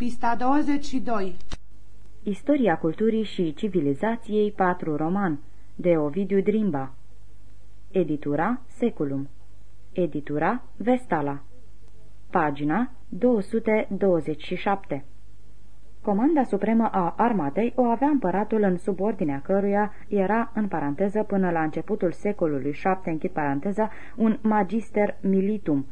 Pista 22 Istoria culturii și civilizației 4 roman de Ovidiu Drimba. Editura Seculum. Editura Vestala. Pagina 227 Comanda supremă a armatei o avea împăratul în subordinea căruia era, în paranteză, până la începutul secolului VII, închid paranteza, un magister militum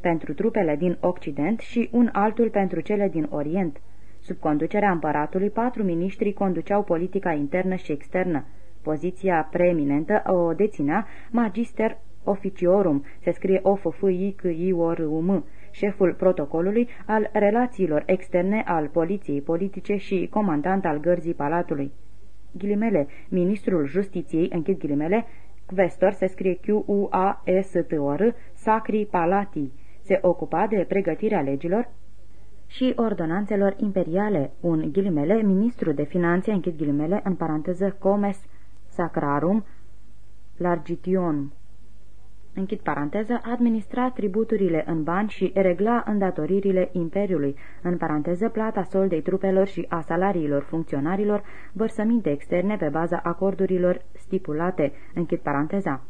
pentru trupele din Occident și un altul pentru cele din Orient. Sub conducerea împăratului, patru miniștri conduceau politica internă și externă. Poziția preeminentă o deținea magister officiorum, se scrie o f f i c i o r u m șeful protocolului al relațiilor externe al poliției politice și comandant al gărzii palatului. Ghilimele, ministrul justiției, închid ghilimele, Questor se scrie Q-U-A-S-T-O-R, Sacri Palatii, se ocupa de pregătirea legilor și ordonanțelor imperiale, un ghilimele, ministru de finanțe, închid ghilimele, în paranteză, Comes Sacrarum Largitionum închid paranteză, administra tributurile în bani și regla îndatoririle Imperiului, în paranteză plata soldei trupelor și a salariilor funcționarilor, vărsăminte externe pe baza acordurilor stipulate, închid paranteza.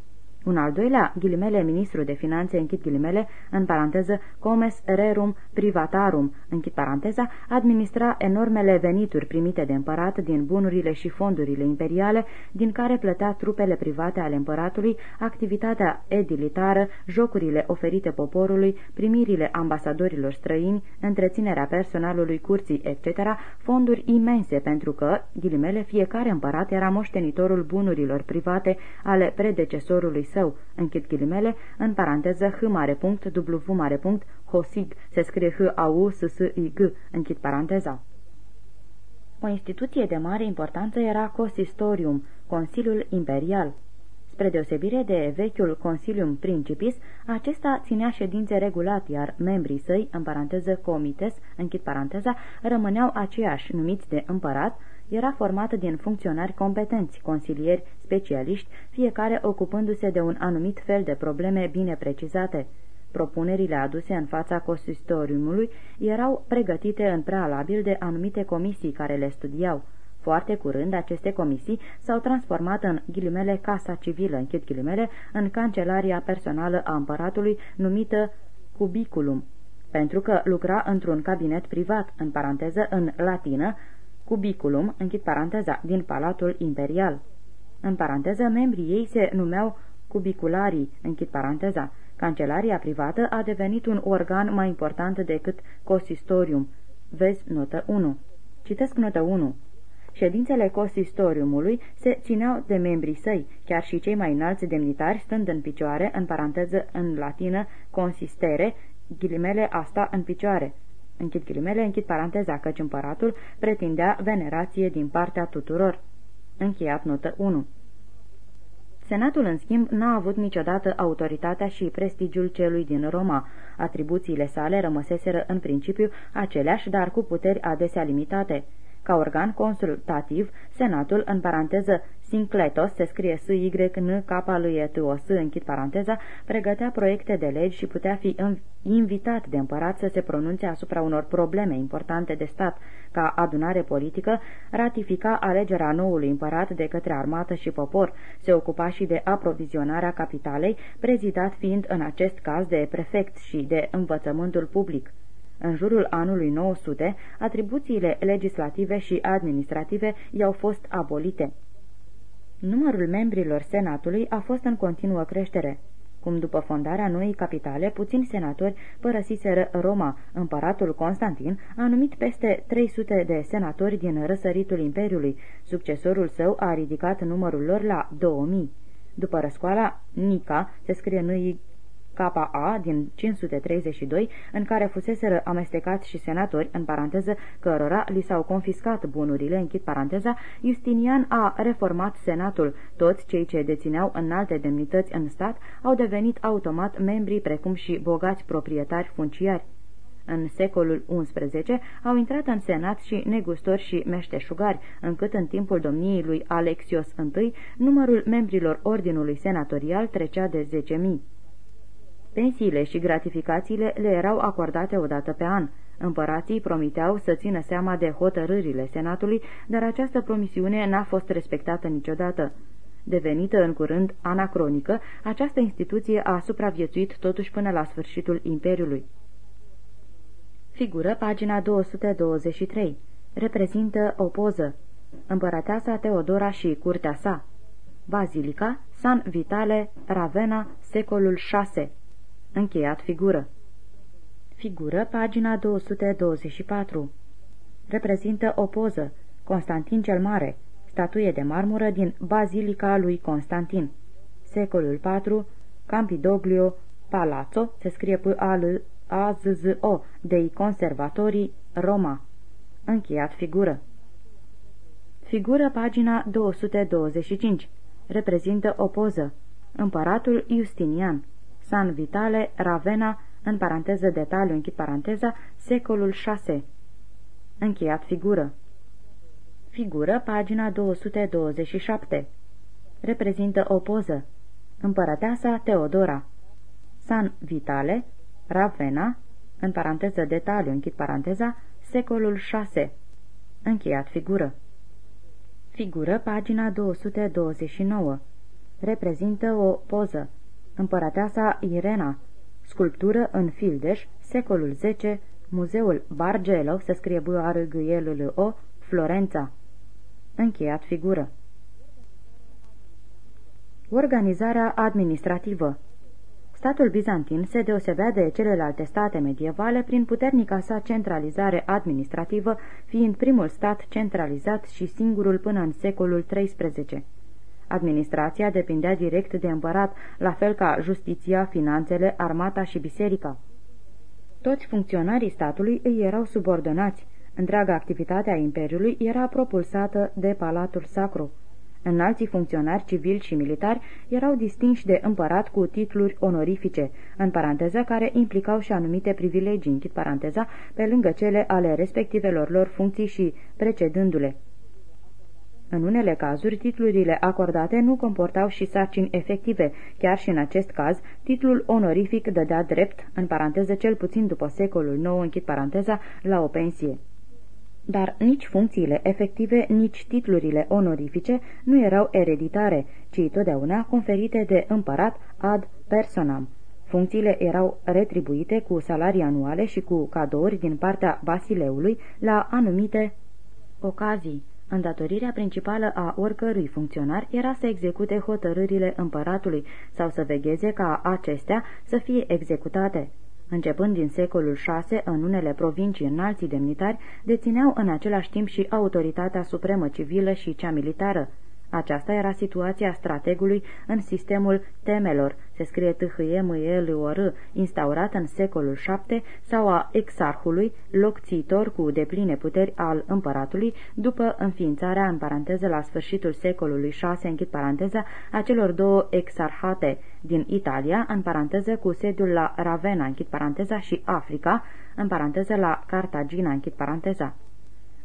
Un al doilea, ghilimele, ministru de finanțe, închid ghilimele, în paranteză, comes rerum privatarum, închid paranteza, administra enormele venituri primite de împărat din bunurile și fondurile imperiale, din care plătea trupele private ale împăratului, activitatea edilitară, jocurile oferite poporului, primirile ambasadorilor străini, întreținerea personalului curții, etc., fonduri imense pentru că, ghilimele, fiecare împărat era moștenitorul bunurilor private ale predecesorului său, închid ghilimele, în paranteză h mare punct, w mare punct, hosig, se scrie h a u s s i g, închid paranteza. O instituție de mare importanță era Consistorium, Consiliul Imperial. Spre deosebire de vechiul Consilium Principis, acesta ținea ședințe regulat, iar membrii săi, în paranteză comites, închid paranteza, rămâneau aceiași, numiți de împărat, era formată din funcționari competenți, consilieri, specialiști, fiecare ocupându-se de un anumit fel de probleme bine precizate. Propunerile aduse în fața consistoriumului erau pregătite în prealabil de anumite comisii care le studiau. Foarte curând, aceste comisii s-au transformat în ghilimele Casa Civilă, închid ghilimele, în cancelaria personală a împăratului, numită Cubiculum, pentru că lucra într-un cabinet privat, în paranteză, în latină, cubiculum, închid paranteza, din Palatul Imperial. În paranteză, membrii ei se numeau cubicularii, închid paranteza. Cancelaria privată a devenit un organ mai important decât consistorium. Vezi notă 1. Citesc notă 1. Ședințele consistoriumului se țineau de membrii săi, chiar și cei mai înalți demnitari stând în picioare, în paranteză în latină consistere, ghilimele asta în picioare, Închid ghilimele, închid paranteza, căci împăratul pretindea venerație din partea tuturor. Încheiat notă 1 Senatul, în schimb, n-a avut niciodată autoritatea și prestigiul celui din Roma. Atribuțiile sale rămăseseră în principiu aceleași, dar cu puteri adesea limitate. Ca organ consultativ, Senatul, în paranteză Sincletos, se scrie s y n k l e t o s închid paranteza, pregătea proiecte de legi și putea fi invitat de împărat să se pronunțe asupra unor probleme importante de stat, ca adunare politică, ratifica alegerea noului împărat de către armată și popor, se ocupa și de aprovizionarea capitalei, prezidat fiind în acest caz de prefect și de învățământul public. În jurul anului 900, atribuțiile legislative și administrative i-au fost abolite. Numărul membrilor senatului a fost în continuă creștere. Cum după fondarea noii capitale, puțini senatori părăsiseră Roma. Împăratul Constantin a numit peste 300 de senatori din răsăritul Imperiului. Succesorul său a ridicat numărul lor la 2000. După răscoala, Nica, se scrie n KA din 532, în care fuseseră amestecați și senatori, în paranteză, cărora li s-au confiscat bunurile, închid paranteza, Justinian a reformat senatul. Toți cei ce dețineau înalte demnități în stat au devenit automat membri precum și bogați proprietari funciari. În secolul XI au intrat în senat și negustori și meșteșugari, încât în timpul domniei lui Alexios I, numărul membrilor ordinului senatorial trecea de 10.000. Pensiile și gratificațiile le erau acordate odată pe an. Împărații promiteau să țină seama de hotărârile senatului, dar această promisiune n-a fost respectată niciodată. Devenită în curând anacronică, această instituție a supraviețuit totuși până la sfârșitul Imperiului. Figură pagina 223. Reprezintă o poză. Împărăteasa Teodora și curtea sa. Bazilica, San Vitale, Ravenna, secolul 6. Încheiat figură. Figură, pagina 224. Reprezintă o poză. Constantin cel Mare. Statuie de marmură din Bazilica lui Constantin. Secolul 4. Campidoglio Palazzo. Se scrie p a l a z z o dei conservatorii Roma. Încheiat figură. Figură pagina 225. Reprezintă o poză. Împăratul Justinian. San Vitale, Ravenna, în paranteză detaliu, închid paranteza, secolul 6. Încheiat figură. Figură, pagina 227. Reprezintă o poză. Împărăteasa Teodora. San Vitale, Ravenna, în paranteză detaliu, închid paranteza, secolul 6. Încheiat figură. Figură, pagina 229. Reprezintă o poză. Împărăteasa Irena, Sculptură în fildeș, secolul X, Muzeul Bargello, se scrie b r g l l o Florența. Încheiat figură. Organizarea administrativă Statul bizantin se deosebea de celelalte state medievale prin puternica sa centralizare administrativă, fiind primul stat centralizat și singurul până în secolul XIII. Administrația depindea direct de împărat, la fel ca justiția, finanțele, armata și biserica. Toți funcționarii statului îi erau subordonați. Întreaga activitate a Imperiului era propulsată de Palatul Sacru. Înalții funcționari civili și militari erau distinși de împărat cu titluri onorifice, în paranteză care implicau și anumite privilegii, închid paranteza, pe lângă cele ale respectivelor lor funcții și precedându-le. În unele cazuri, titlurile acordate nu comportau și sarcini efective. Chiar și în acest caz, titlul onorific dădea drept, în paranteză cel puțin după secolul IX, închid paranteza, la o pensie. Dar nici funcțiile efective, nici titlurile onorifice nu erau ereditare, ci totdeauna conferite de împărat ad personam. Funcțiile erau retribuite cu salarii anuale și cu cadouri din partea Basileului la anumite ocazii. Îndatorirea principală a oricărui funcționar era să execute hotărârile împăratului sau să vegheze ca acestea să fie executate. Începând din secolul VI, în unele provincii înalții demnitari dețineau în același timp și autoritatea supremă civilă și cea militară. Aceasta era situația strategului în sistemul temelor, se scrie t h e m e l o r instaurat în secolul VII, sau a exarhului, locțitor cu depline puteri al împăratului, după înființarea, în paranteză, la sfârșitul secolului VI, închid paranteza, a celor două exarhate din Italia, în paranteză, cu sediul la Ravenna, închid paranteza, și Africa, în paranteză, la Cartagina, închid paranteza.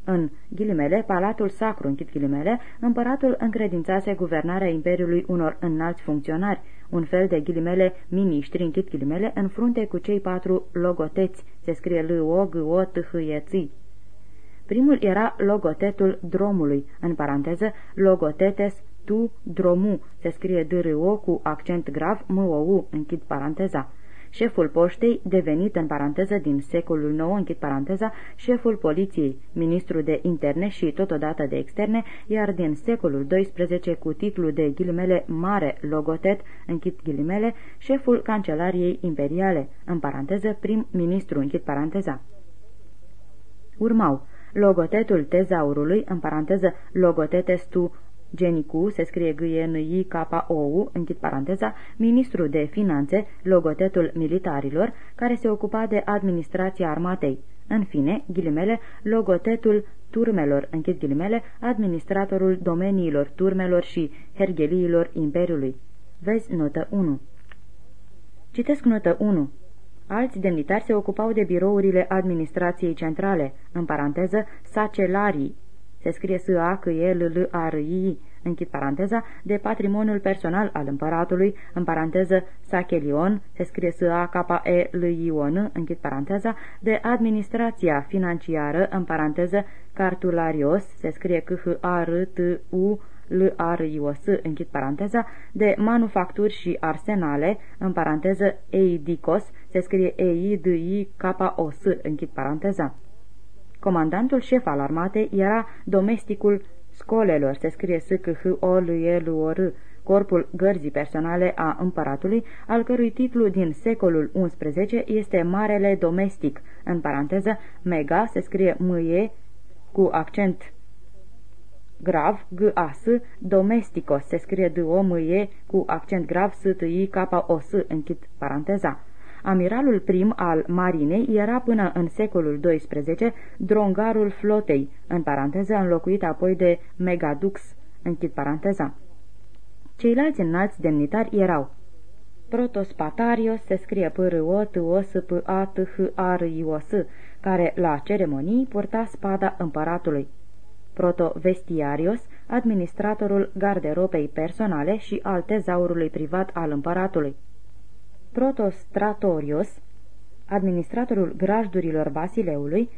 În ghilimele, Palatul Sacru, închid ghilimele, împăratul încredințase guvernarea Imperiului unor înalți funcționari, un fel de ghilimele miniștri, închid ghilimele, în frunte cu cei patru logoteți, se scrie l o g o t h e -ți. Primul era logotetul dromului, în paranteză logotetes tu dromu, se scrie d r o cu accent grav m o u, închid paranteza șeful poștei, devenit în paranteză din secolul IX, închid paranteza, șeful poliției, ministru de interne și totodată de externe, iar din secolul XII cu titlul de ghilimele mare logotet, închid ghilimele, șeful cancelariei imperiale, în paranteză prim-ministru, închid paranteza. Urmau logotetul tezaurului, în paranteză logotetes tu Genicu, se scrie g n i k o u închid paranteza, ministru de finanțe, logotetul militarilor, care se ocupa de administrația armatei. În fine, ghilimele, logotetul turmelor, închid ghilimele, administratorul domeniilor turmelor și hergheliilor Imperiului. Vezi notă 1. Citesc notă 1. Alți demnitari se ocupau de birourile administrației centrale, în paranteză, sacelarii, se scrie s a c e l l a r i închid paranteza, de patrimoniul personal al împăratului, în paranteză Sachelion, se scrie s a k e l i o n închid paranteza, de administrația financiară, în paranteză Cartularios, se scrie c h a r t u l a r i o s închid paranteza, de manufacturi și arsenale, în paranteză Eidicos, se scrie e i d i k o s închid paranteza. Comandantul șef al armatei era domesticul scolelor, se scrie s c h o l e l o r corpul gărzii personale a împăratului, al cărui titlu din secolul XI este Marele Domestic, în paranteză, mega, se scrie m -E, cu accent grav, g a s domesticos, se scrie d o m -E, cu accent grav, s t i k o s închid paranteza. Amiralul prim al marinei era până în secolul XII drongarul flotei, în paranteză înlocuit apoi de megadux, închid paranteza. Ceilalți înalți demnitari erau Protospatarios se scrie p r o t o s p a t h r i o s care la ceremonii purta spada împăratului. Protovestiarios, administratorul garderobei personale și al tezaurului privat al împăratului. Protostratorios, administratorul grajdurilor Basileului,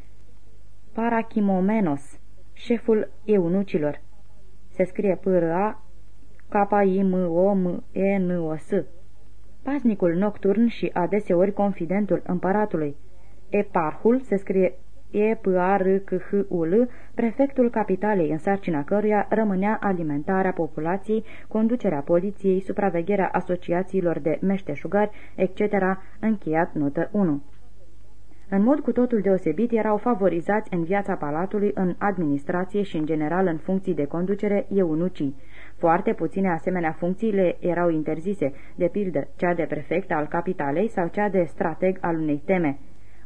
Parachimomenos, șeful eunucilor. Se scrie p r a k i m o m e n o s Pasnicul nocturn și adeseori confidentul împăratului. Eparhul se scrie e p a r c h u l prefectul capitalei în sarcina căruia rămânea alimentarea populației, conducerea poliției, supravegherea asociațiilor de meșteșugari, etc., încheiat notă 1. În mod cu totul deosebit erau favorizați în viața palatului, în administrație și în general în funcții de conducere eunucii. Foarte puține asemenea funcții le erau interzise, de pildă cea de prefect al capitalei sau cea de strateg al unei teme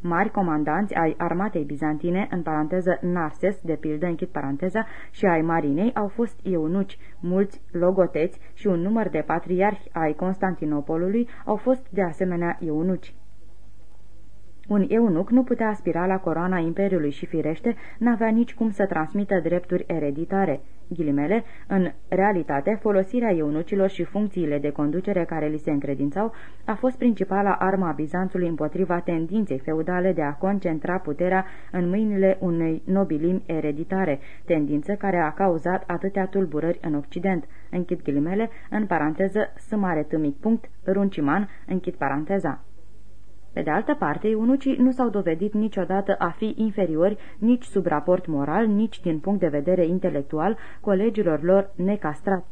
mari comandanți ai armatei bizantine, în paranteză Narses, de pildă închid paranteza, și ai marinei au fost eunuci, mulți logoteți și un număr de patriarhi ai Constantinopolului au fost de asemenea eunuci. Un eunuc nu putea aspira la coroana Imperiului și, firește, n-avea nici cum să transmită drepturi ereditare. Ghilimele, în realitate, folosirea eunucilor și funcțiile de conducere care li se încredințau a fost principala arma a Bizanțului împotriva tendinței feudale de a concentra puterea în mâinile unei nobilimi ereditare, tendință care a cauzat atâtea tulburări în Occident. Închid ghilimele, în paranteză, sâmare tâmic punct, runciman, închid paranteza. Pe de altă parte, eunucii nu s-au dovedit niciodată a fi inferiori nici sub raport moral, nici din punct de vedere intelectual colegilor lor necastrați.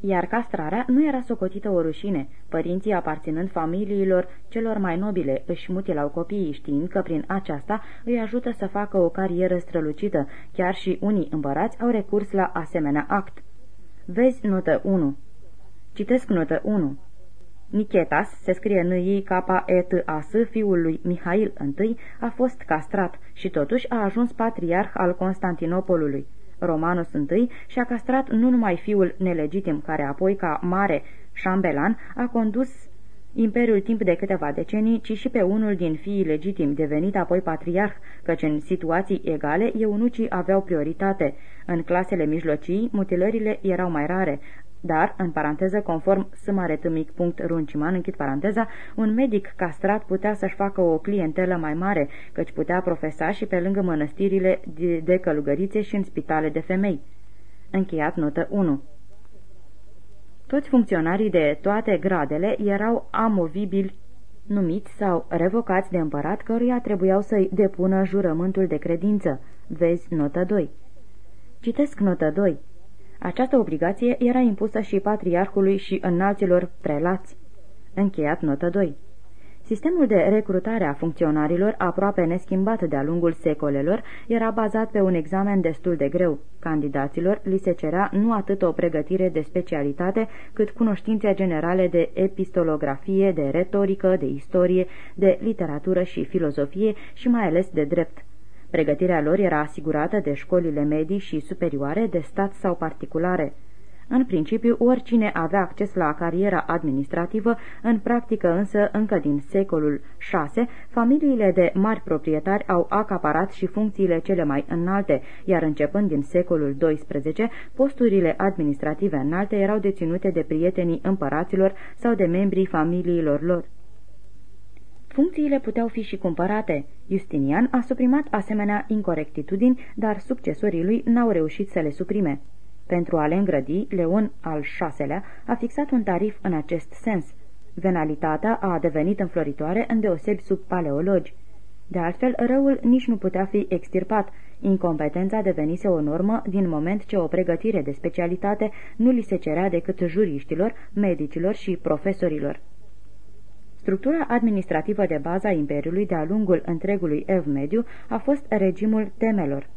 Iar castrarea nu era socotită o rușine, părinții aparținând familiilor celor mai nobile își mutilau copiii știind că prin aceasta îi ajută să facă o carieră strălucită, chiar și unii împărați au recurs la asemenea act. Vezi notă 1. Citesc notă 1. Nichetas, se scrie n i k e t a s fiul lui Mihail I, a fost castrat și totuși a ajuns patriarh al Constantinopolului. Romanus I și-a castrat nu numai fiul nelegitim, care apoi, ca mare șambelan, a condus imperiul timp de câteva decenii, ci și pe unul din fiii legitimi, devenit apoi patriarh, căci în situații egale eunucii aveau prioritate. În clasele mijlocii, mutilările erau mai rare, dar, în paranteză, conform runciman, închid paranteza, un medic castrat putea să-și facă o clientelă mai mare, căci putea profesa și pe lângă mănăstirile de, de călugărițe și în spitale de femei. Încheiat notă 1 Toți funcționarii de toate gradele erau amovibili numiți sau revocați de împărat căruia trebuiau să-i depună jurământul de credință. Vezi notă 2. Citesc notă 2. Această obligație era impusă și patriarhului și înalților prelați. Încheiat notă 2. Sistemul de recrutare a funcționarilor, aproape neschimbat de-a lungul secolelor, era bazat pe un examen destul de greu. Candidaților li se cerea nu atât o pregătire de specialitate, cât cunoștințe generale de epistolografie, de retorică, de istorie, de literatură și filozofie și mai ales de drept. Pregătirea lor era asigurată de școlile medii și superioare, de stat sau particulare. În principiu, oricine avea acces la cariera administrativă, în practică însă, încă din secolul VI, familiile de mari proprietari au acaparat și funcțiile cele mai înalte, iar începând din secolul XII, posturile administrative înalte erau deținute de prietenii împăraților sau de membrii familiilor lor. Funcțiile puteau fi și cumpărate. Justinian a suprimat asemenea incorectitudini, dar succesorii lui n-au reușit să le suprime. Pentru a le îngrădi, Leon al VI-lea a fixat un tarif în acest sens. Venalitatea a devenit înfloritoare îndeosebi sub paleologi. De altfel, răul nici nu putea fi extirpat. Incompetența devenise o normă din moment ce o pregătire de specialitate nu li se cerea decât juriștilor, medicilor și profesorilor. Structura administrativă de bază a Imperiului de-a lungul întregului Ev Mediu a fost regimul temelor.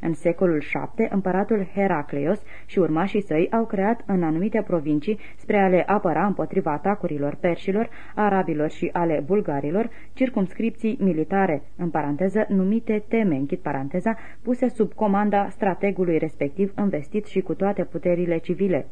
În secolul VII, împăratul Heracleios și urmașii săi au creat în anumite provincii, spre a le apăra împotriva atacurilor perșilor, arabilor și ale bulgarilor, circumscripții militare, în paranteză numite teme, închid paranteza, puse sub comanda strategului respectiv investit și cu toate puterile civile.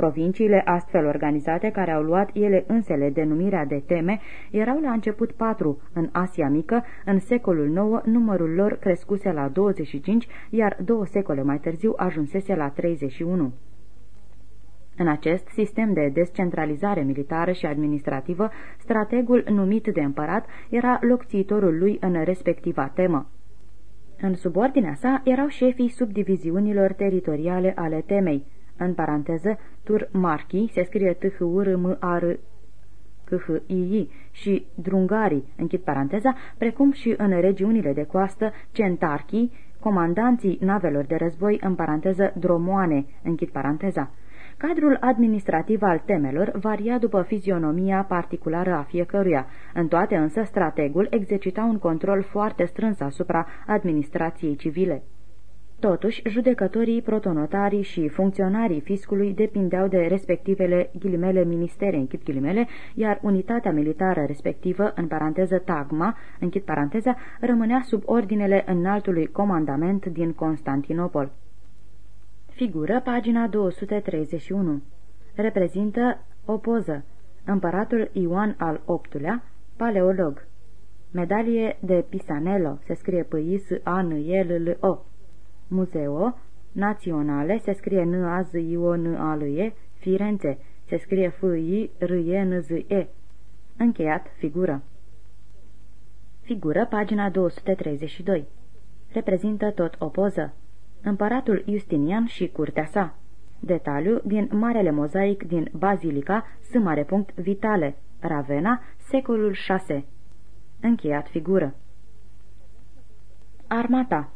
Provinciile astfel organizate, care au luat ele însele denumirea de teme, erau la început patru în Asia Mică, în secolul IX numărul lor crescuse la 25, iar două secole mai târziu ajunsese la 31. În acest sistem de descentralizare militară și administrativă, strategul numit de împărat era locțiitorul lui în respectiva temă. În subordinea sa erau șefii subdiviziunilor teritoriale ale temei, în paranteză, tur marchi, se scrie t h u r m a r c h i i și drungarii, închid paranteza, precum și în regiunile de coastă, centarchii, comandanții navelor de război, în paranteză, dromoane, închid paranteza. Cadrul administrativ al temelor varia după fizionomia particulară a fiecăruia. În toate însă, strategul exercita un control foarte strâns asupra administrației civile. Totuși, judecătorii, protonotarii și funcționarii fiscului depindeau de respectivele ghilimele ministere, închid ghilimele, iar unitatea militară respectivă, în paranteză tagma, închid paranteza, rămânea sub ordinele înaltului comandament din Constantinopol. Figură pagina 231. Reprezintă o poză. Împăratul Ioan al VIII-lea, paleolog. Medalie de Pisanello, se scrie p i s a n e l l o Muzeo Naționale, se scrie n a z i o n a l e Firenze, se scrie f i r e n z e Încheiat figură. Figură, pagina 232. Reprezintă tot o poză. Împăratul Justinian și curtea sa. Detaliu din Marele Mozaic din Bazilica, S. Vitale, Ravenna, secolul 6. Încheiat figură. Armata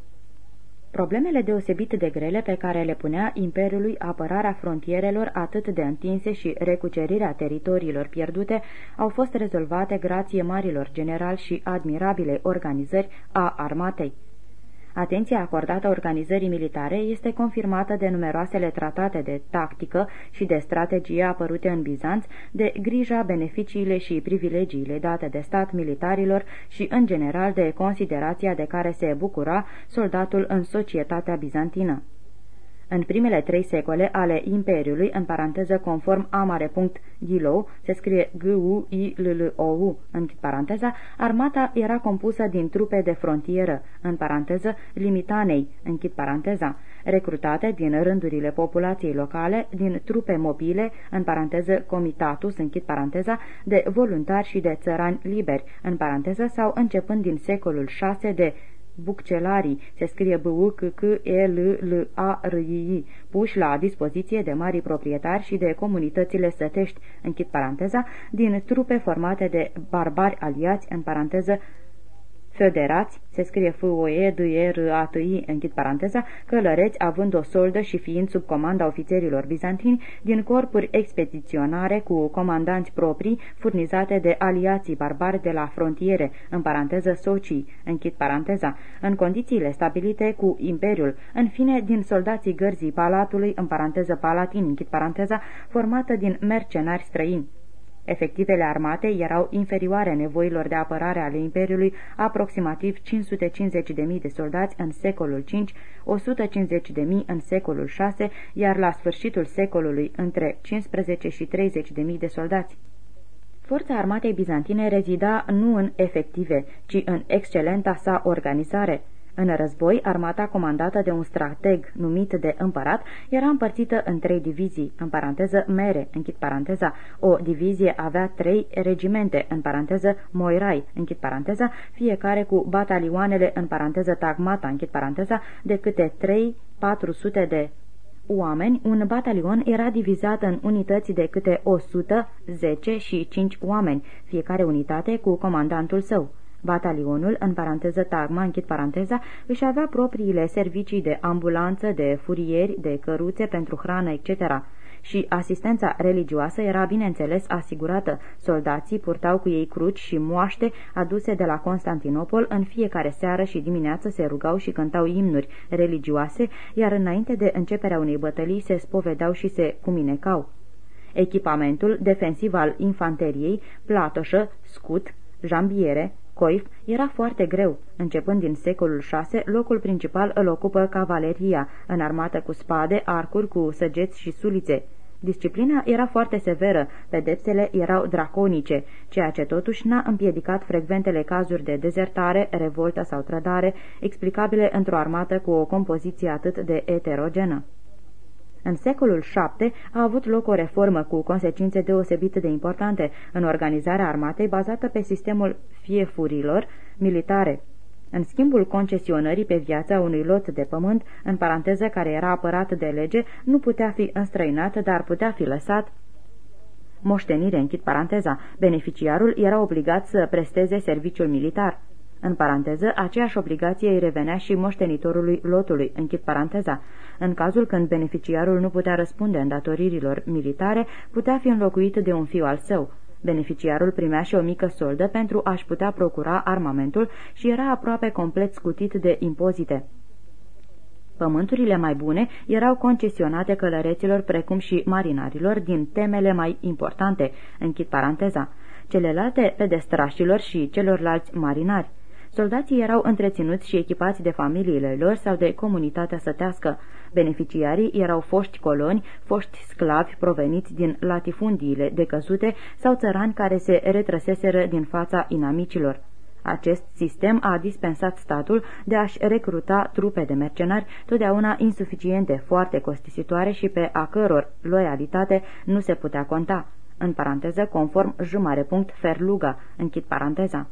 Problemele deosebit de grele pe care le punea Imperiului apărarea frontierelor atât de întinse și recucerirea teritoriilor pierdute au fost rezolvate grație marilor generali și admirabile organizări a armatei. Atenția acordată organizării militare este confirmată de numeroasele tratate de tactică și de strategie apărute în Bizanț, de grija, beneficiile și privilegiile date de stat militarilor și, în general, de considerația de care se bucura soldatul în societatea bizantină. În primele trei secole ale Imperiului, în paranteză conform amare.gilou, se scrie g u i l l o u în paranteza, armata era compusă din trupe de frontieră, în paranteză limitanei, închid paranteza, recrutate din rândurile populației locale, din trupe mobile, în paranteză comitatus, închid paranteza, de voluntari și de țărani liberi, în paranteză, sau începând din secolul 6 de buccelarii, se scrie b u c c e l l a r i i. Puși la dispoziție de mari proprietari și de comunitățile sătești, închid paranteza, din trupe formate de barbari aliați, în paranteză, Federați, se scrie f o e d e r a t i închid paranteza, călăreți având o soldă și fiind sub comanda ofițerilor bizantini din corpuri expediționare cu comandanți proprii furnizate de aliații barbari de la frontiere, în paranteză socii, închid paranteza, în condițiile stabilite cu imperiul, în fine din soldații gărzii palatului, în paranteză palatin, închid paranteza, formată din mercenari străini. Efectivele armatei erau inferioare nevoilor de apărare ale Imperiului, aproximativ 550.000 de soldați în secolul V, 150.000 în secolul VI, iar la sfârșitul secolului între 15 și 30.000 de soldați. Forța armatei bizantine rezida nu în efective, ci în excelenta sa organizare. În război, armata comandată de un strateg numit de împărat era împărțită în trei divizii, în paranteză mere, închid paranteza. O divizie avea trei regimente, în paranteză moirai, închid paranteza, fiecare cu batalioanele, în paranteză tagmata, închid paranteza, de câte trei 400 de oameni, un batalion era divizat în unități de câte 100, 10 și 5 oameni, fiecare unitate cu comandantul său. Batalionul, în paranteză tagma, închid paranteza, își avea propriile servicii de ambulanță, de furieri, de căruțe pentru hrană, etc. Și asistența religioasă era, bineînțeles, asigurată. Soldații purtau cu ei cruci și moaște aduse de la Constantinopol, în fiecare seară și dimineață se rugau și cântau imnuri religioase, iar înainte de începerea unei bătălii se spovedau și se cuminecau. Echipamentul defensiv al infanteriei, platoșă, scut, jambiere, coif era foarte greu. Începând din secolul VI, locul principal îl ocupă cavaleria, înarmată cu spade, arcuri, cu săgeți și sulițe. Disciplina era foarte severă, pedepsele erau draconice, ceea ce totuși n-a împiedicat frecventele cazuri de dezertare, revoltă sau trădare, explicabile într-o armată cu o compoziție atât de eterogenă. În secolul VII a avut loc o reformă cu consecințe deosebite de importante în organizarea armatei bazată pe sistemul fiefurilor militare. În schimbul concesionării pe viața unui lot de pământ, în paranteză care era apărat de lege, nu putea fi înstrăinat, dar putea fi lăsat moștenire, închid paranteza. Beneficiarul era obligat să presteze serviciul militar. În paranteză, aceeași obligație îi revenea și moștenitorului lotului, închid paranteza. În cazul când beneficiarul nu putea răspunde îndatoririlor militare, putea fi înlocuit de un fiu al său. Beneficiarul primea și o mică soldă pentru a-și putea procura armamentul și era aproape complet scutit de impozite. Pământurile mai bune erau concesionate călăreților precum și marinarilor din temele mai importante, închid paranteza, celelalte pedestrașilor și celorlalți marinari. Soldații erau întreținuți și echipați de familiile lor sau de comunitatea sătească. Beneficiarii erau foști coloni, foști sclavi proveniți din latifundiile decăzute sau țărani care se retrăseseră din fața inamicilor. Acest sistem a dispensat statul de a-și recruta trupe de mercenari, totdeauna insuficiente, foarte costisitoare și pe a căror loialitate nu se putea conta. În paranteză, conform jumare punct Ferluga, închid paranteza.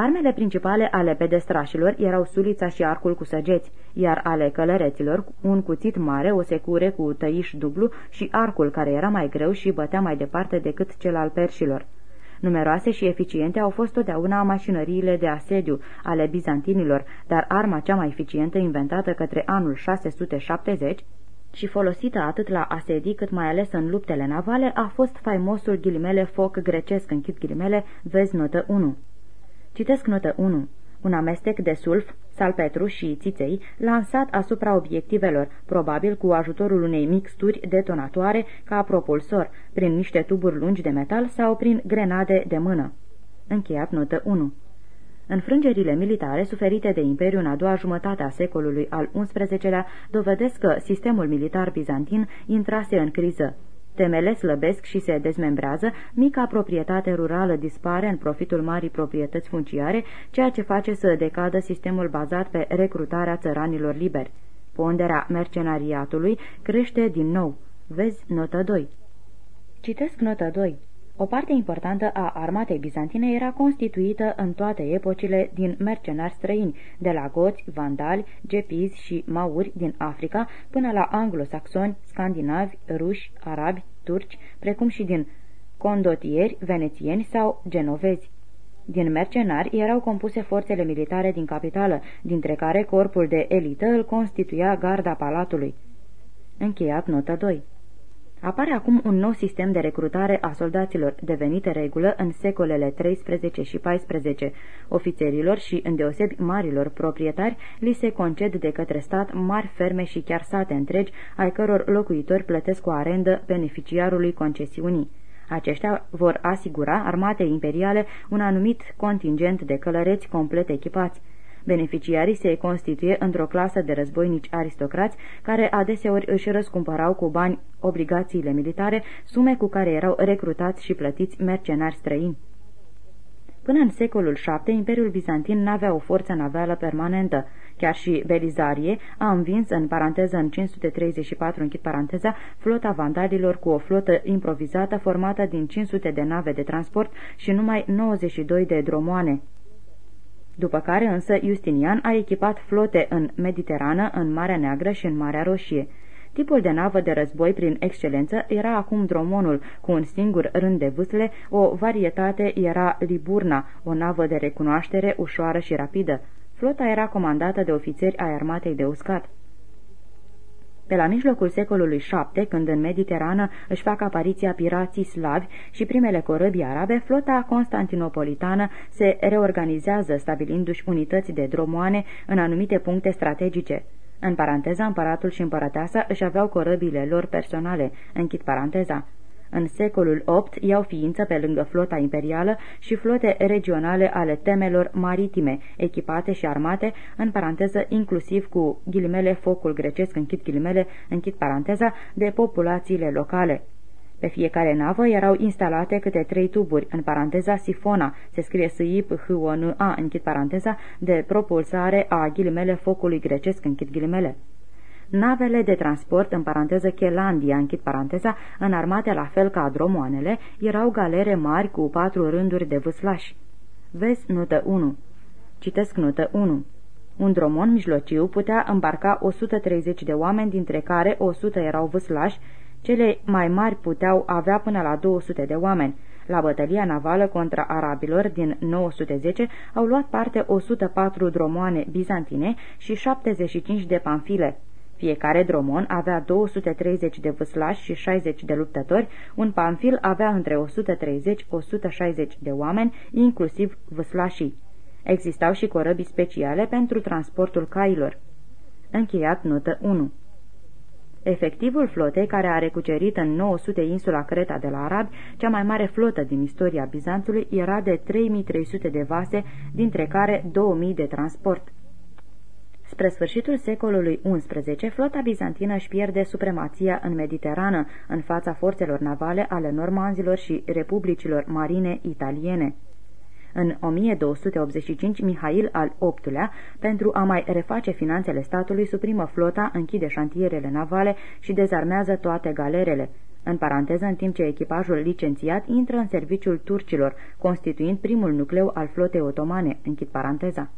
Armele principale ale pedestrașilor erau sulița și arcul cu săgeți, iar ale călăreților un cuțit mare, o secure cu tăiș dublu și arcul care era mai greu și bătea mai departe decât cel al perșilor. Numeroase și eficiente au fost totdeauna mașinăriile de asediu ale bizantinilor, dar arma cea mai eficientă inventată către anul 670 și folosită atât la asedii cât mai ales în luptele navale a fost faimosul ghilimele foc grecesc închid ghilimele, vezi notă 1. Citesc notă 1. Un amestec de sulf, salpetru și țiței lansat asupra obiectivelor, probabil cu ajutorul unei mixturi detonatoare ca propulsor, prin niște tuburi lungi de metal sau prin grenade de mână. Încheiat notă 1. Înfrângerile militare suferite de Imperiu în a doua jumătate a secolului al XI-lea dovedesc că sistemul militar bizantin intrase în criză. Temele slăbesc și se dezmembrează, mica proprietate rurală dispare în profitul marii proprietăți funciare, ceea ce face să decadă sistemul bazat pe recrutarea țăranilor liberi. Ponderea mercenariatului crește din nou. Vezi notă 2. Citesc notă 2. O parte importantă a armatei bizantine era constituită în toate epocile din mercenari străini, de la goți, vandali, gepizi și mauri din Africa până la anglosaxoni, scandinavi, ruși, arabi, turci, precum și din condotieri, venețieni sau genovezi. Din mercenari erau compuse forțele militare din capitală, dintre care corpul de elită îl constituia garda palatului. Încheiat notă 2 Apare acum un nou sistem de recrutare a soldaților, devenite regulă în secolele 13 și 14. Ofițerilor și, îndeosebi marilor proprietari, li se conced de către stat mari ferme și chiar sate întregi, ai căror locuitori plătesc o arendă beneficiarului concesiunii. Aceștia vor asigura armatei imperiale un anumit contingent de călăreți complet echipați. Beneficiarii se constituie într-o clasă de războinici aristocrați care adeseori își răscumpărau cu bani obligațiile militare, sume cu care erau recrutați și plătiți mercenari străini. Până în secolul VII, Imperiul Bizantin n-avea o forță navală permanentă. Chiar și Belizarie a învins în paranteză în 534, închid paranteza, flota vandalilor cu o flotă improvizată formată din 500 de nave de transport și numai 92 de dromoane. După care însă Justinian a echipat flote în Mediterană, în Marea Neagră și în Marea Roșie. Tipul de navă de război prin excelență era acum dromonul, cu un singur rând de vâsle, o varietate era liburna, o navă de recunoaștere ușoară și rapidă. Flota era comandată de ofițeri ai armatei de uscat. Pe la mijlocul secolului VII, când în Mediterană își fac apariția pirații slavi și primele corăbii arabe, flota constantinopolitană se reorganizează, stabilindu-și unități de dromoane în anumite puncte strategice. În paranteza, împăratul și împărăteasa își aveau corăbile lor personale, închid paranteza. În secolul VIII iau ființă pe lângă flota imperială și flote regionale ale temelor maritime, echipate și armate, în paranteză inclusiv cu ghilimele focul grecesc, închid ghilimele, închid paranteza, de populațiile locale. Pe fiecare navă erau instalate câte trei tuburi, în paranteza sifona, se scrie s i p h o n a închid paranteza, de propulsare a ghilimele focului grecesc, închid ghilimele. Navele de transport, în paranteză Chelandia, închid paranteza, înarmate la fel ca dromoanele, erau galere mari cu patru rânduri de vâslași. Vezi notă 1. Citesc notă 1. Un dromon mijlociu putea îmbarca 130 de oameni, dintre care 100 erau vâslași, cele mai mari puteau avea până la 200 de oameni. La bătălia navală contra arabilor din 910 au luat parte 104 dromoane bizantine și 75 de panfile. Fiecare dromon avea 230 de vâslași și 60 de luptători, un panfil avea între 130-160 de oameni, inclusiv vâslașii. Existau și corăbii speciale pentru transportul cailor. Încheiat notă 1 Efectivul flotei, care a recucerit în 900 insula Creta de la arabi, cea mai mare flotă din istoria Bizanțului, era de 3300 de vase, dintre care 2000 de transport. Spre sfârșitul secolului XI, flota bizantină își pierde supremația în Mediterană, în fața forțelor navale ale normanzilor și republicilor marine italiene. În 1285, Mihail al VIII-lea, pentru a mai reface finanțele statului, suprimă flota, închide șantierele navale și dezarmează toate galerele. În paranteză, în timp ce echipajul licențiat intră în serviciul turcilor, constituind primul nucleu al flotei otomane, închid paranteza.